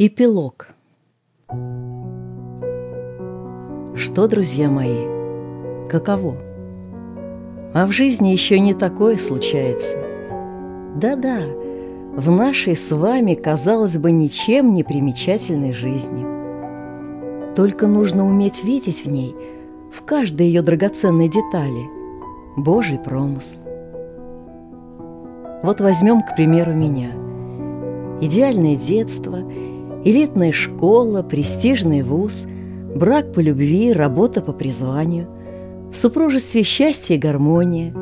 Эпилог Что, друзья мои, каково? А в жизни еще не такое случается. Да-да, в нашей с вами, казалось бы, ничем не примечательной жизни. Только нужно уметь видеть в ней, в каждой ее драгоценной детали, Божий промысл. Вот возьмем, к примеру, меня. Идеальное детство – элитная школа, престижный вуз, брак по любви, работа по призванию, в супружестве счастье и гармония,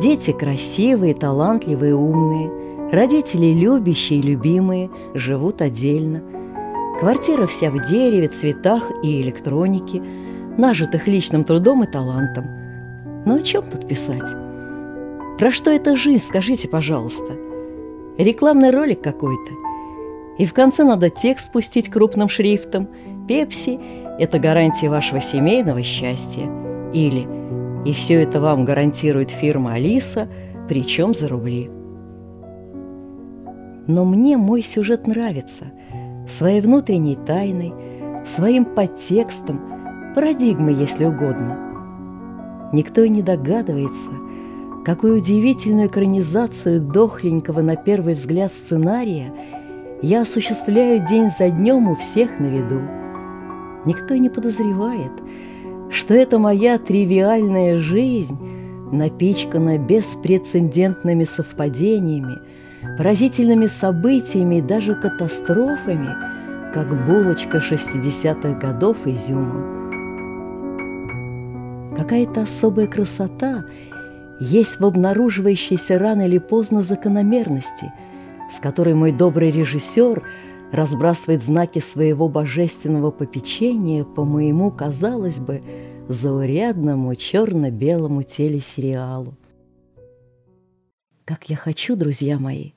дети красивые, талантливые, умные, родители любящие и любимые, живут отдельно, квартира вся в дереве, цветах и электронике, нажитых личным трудом и талантом. Но о чем тут писать? Про что эта жизнь, скажите, пожалуйста? Рекламный ролик какой-то – и в конце надо текст спустить крупным шрифтом. «Пепси – это гарантия вашего семейного счастья». Или «И все это вам гарантирует фирма Алиса, причем за рубли». Но мне мой сюжет нравится. Своей внутренней тайной, своим подтекстом, парадигмой, если угодно. Никто и не догадывается, какую удивительную экранизацию дохленького на первый взгляд сценария – я осуществляю день за днем у всех на виду. Никто не подозревает, что это моя тривиальная жизнь напичкана беспрецедентными совпадениями, поразительными событиями и даже катастрофами, как булочка 60-х годов изюмом. Какая-то особая красота есть в обнаруживающейся рано или поздно закономерности – с которой мой добрый режиссер разбрасывает знаки своего божественного попечения по моему, казалось бы, заурядному черно-белому телесериалу. Как я хочу, друзья мои,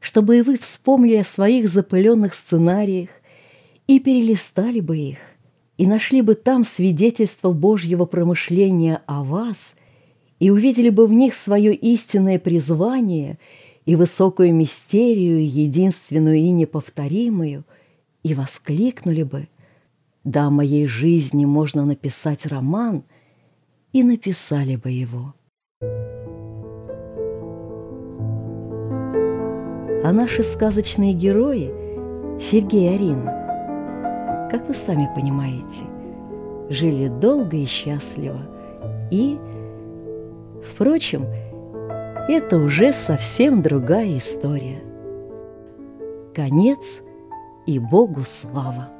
чтобы и вы вспомнили о своих запыленных сценариях и перелистали бы их, и нашли бы там свидетельство Божьего промышления о вас, и увидели бы в них свое истинное призвание – и высокую мистерию, единственную и неповторимую, и воскликнули бы, да, о моей жизни можно написать роман, и написали бы его. А наши сказочные герои, Сергей и Арина, как вы сами понимаете, жили долго и счастливо, и, впрочем, это уже совсем другая история. Конец и Богу слава!